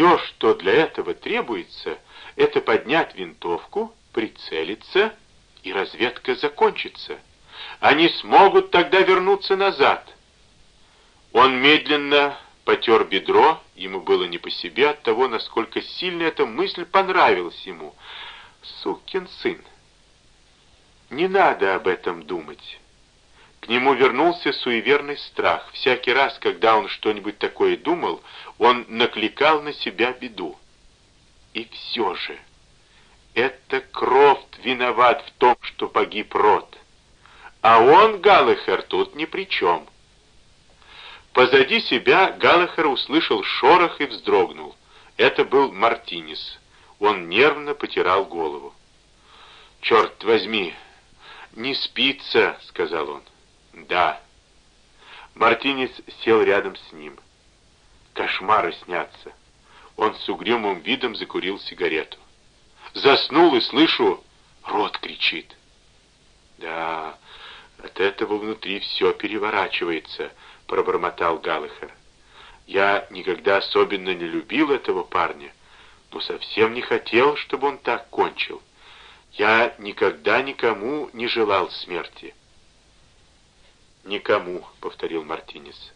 Все, что для этого требуется, это поднять винтовку, прицелиться, и разведка закончится. Они смогут тогда вернуться назад. Он медленно потер бедро, ему было не по себе от того, насколько сильно эта мысль понравилась ему. Сукин сын. Не надо об этом думать. К нему вернулся суеверный страх. Всякий раз, когда он что-нибудь такое думал, он накликал на себя беду. И все же, это Крофт виноват в том, что погиб Рот. А он, Галлахер, тут ни при чем. Позади себя Галлахер услышал шорох и вздрогнул. Это был Мартинес. Он нервно потирал голову. «Черт возьми, не спится», — сказал он. «Да». Мартинес сел рядом с ним. Кошмары снятся. Он с угрюмым видом закурил сигарету. Заснул и слышу, рот кричит. Да, от этого внутри все переворачивается, пробормотал Галлахер. Я никогда особенно не любил этого парня, но совсем не хотел, чтобы он так кончил. Я никогда никому не желал смерти. «Никому», — повторил Мартинес.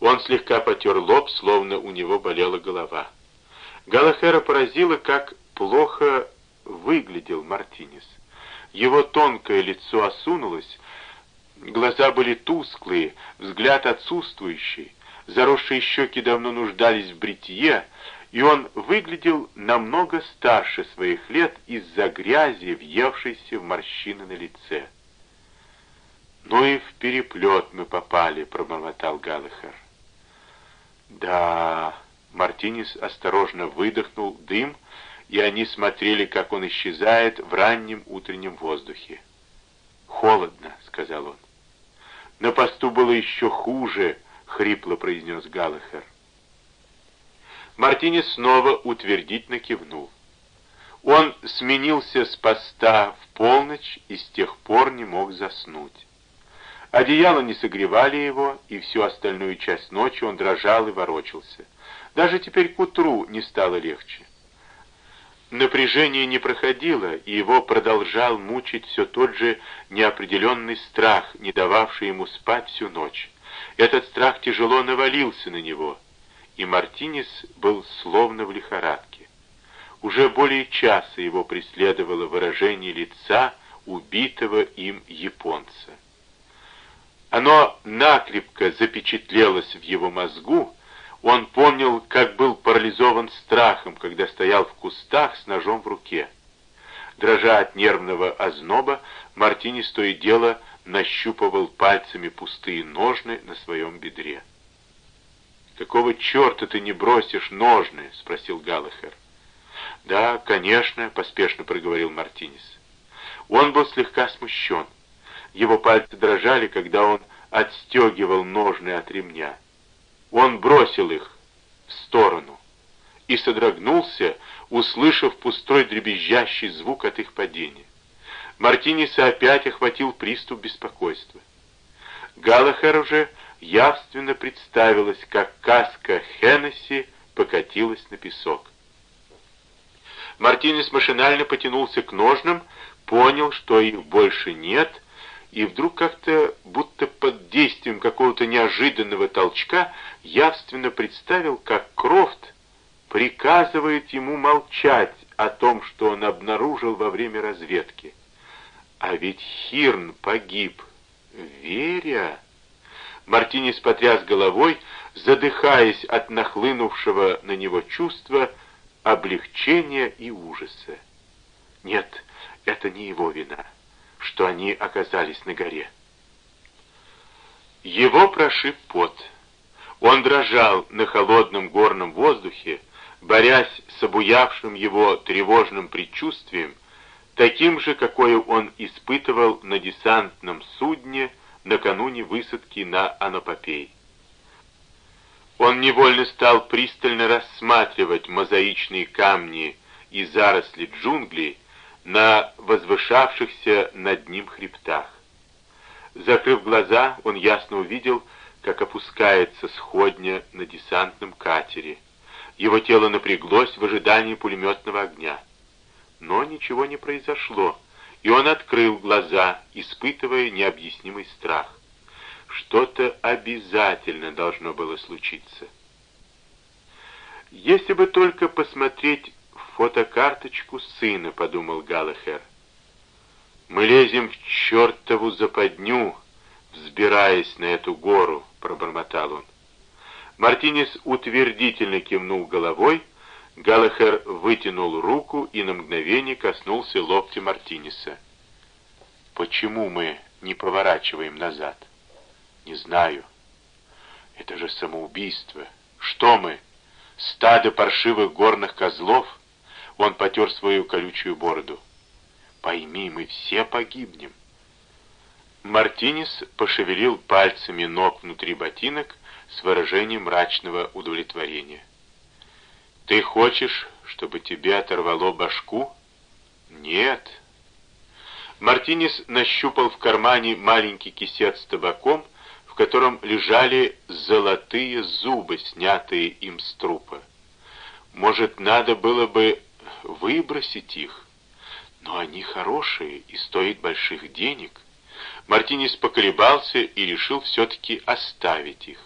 Он слегка потер лоб, словно у него болела голова. Галахера поразило, как плохо выглядел Мартинес. Его тонкое лицо осунулось, глаза были тусклые, взгляд отсутствующий, заросшие щеки давно нуждались в бритье, и он выглядел намного старше своих лет из-за грязи, въевшейся в морщины на лице. «Ну и в переплет мы попали», — пробормотал Галлахер. «Да...» — Мартинес осторожно выдохнул дым, и они смотрели, как он исчезает в раннем утреннем воздухе. «Холодно», — сказал он. «На посту было еще хуже», — хрипло произнес Галлахер. Мартинес снова утвердительно кивнул. Он сменился с поста в полночь и с тех пор не мог заснуть. Одеяло не согревали его, и всю остальную часть ночи он дрожал и ворочался. Даже теперь к утру не стало легче. Напряжение не проходило, и его продолжал мучить все тот же неопределенный страх, не дававший ему спать всю ночь. Этот страх тяжело навалился на него, и Мартинес был словно в лихорадке. Уже более часа его преследовало выражение лица убитого им японца. Оно накрепко запечатлелось в его мозгу, он помнил, как был парализован страхом, когда стоял в кустах с ножом в руке. Дрожа от нервного озноба, Мартинес то и дело нащупывал пальцами пустые ножны на своем бедре. «Какого черта ты не бросишь ножны?» — спросил Галлахер. «Да, конечно», — поспешно проговорил Мартинес. Он был слегка смущен. Его пальцы дрожали, когда он отстегивал ножны от ремня. Он бросил их в сторону и содрогнулся, услышав пустой дребезжащий звук от их падения. Мартинеса опять охватил приступ беспокойства. Галахер уже явственно представилось, как каска Хеннесси покатилась на песок. Мартинес машинально потянулся к ножнам, понял, что их больше нет, и вдруг как-то, будто под действием какого-то неожиданного толчка, явственно представил, как Крофт приказывает ему молчать о том, что он обнаружил во время разведки. А ведь Хирн погиб, веря... Мартинес потряс головой, задыхаясь от нахлынувшего на него чувства облегчения и ужаса. Нет, это не его вина что они оказались на горе. Его прошиб пот. Он дрожал на холодном горном воздухе, борясь с обуявшим его тревожным предчувствием, таким же, какое он испытывал на десантном судне накануне высадки на Анапопей. Он невольно стал пристально рассматривать мозаичные камни и заросли джунглей, на возвышавшихся над ним хребтах. Закрыв глаза, он ясно увидел, как опускается сходня на десантном катере. Его тело напряглось в ожидании пулеметного огня. Но ничего не произошло, и он открыл глаза, испытывая необъяснимый страх. Что-то обязательно должно было случиться. Если бы только посмотреть фотокарточку сына, подумал Галлахер. Мы лезем в чертову западню, взбираясь на эту гору, пробормотал он. Мартинес утвердительно кивнул головой, Галлахер вытянул руку и на мгновение коснулся локтя Мартинеса. «Почему мы не поворачиваем назад?» «Не знаю. Это же самоубийство. Что мы? Стадо паршивых горных козлов?» Он потер свою колючую бороду. «Пойми, мы все погибнем». Мартинес пошевелил пальцами ног внутри ботинок с выражением мрачного удовлетворения. «Ты хочешь, чтобы тебе оторвало башку?» «Нет». Мартинес нащупал в кармане маленький кисет с табаком, в котором лежали золотые зубы, снятые им с трупа. Может, надо было бы выбросить их? Но они хорошие и стоят больших денег. Мартинес поколебался и решил все-таки оставить их.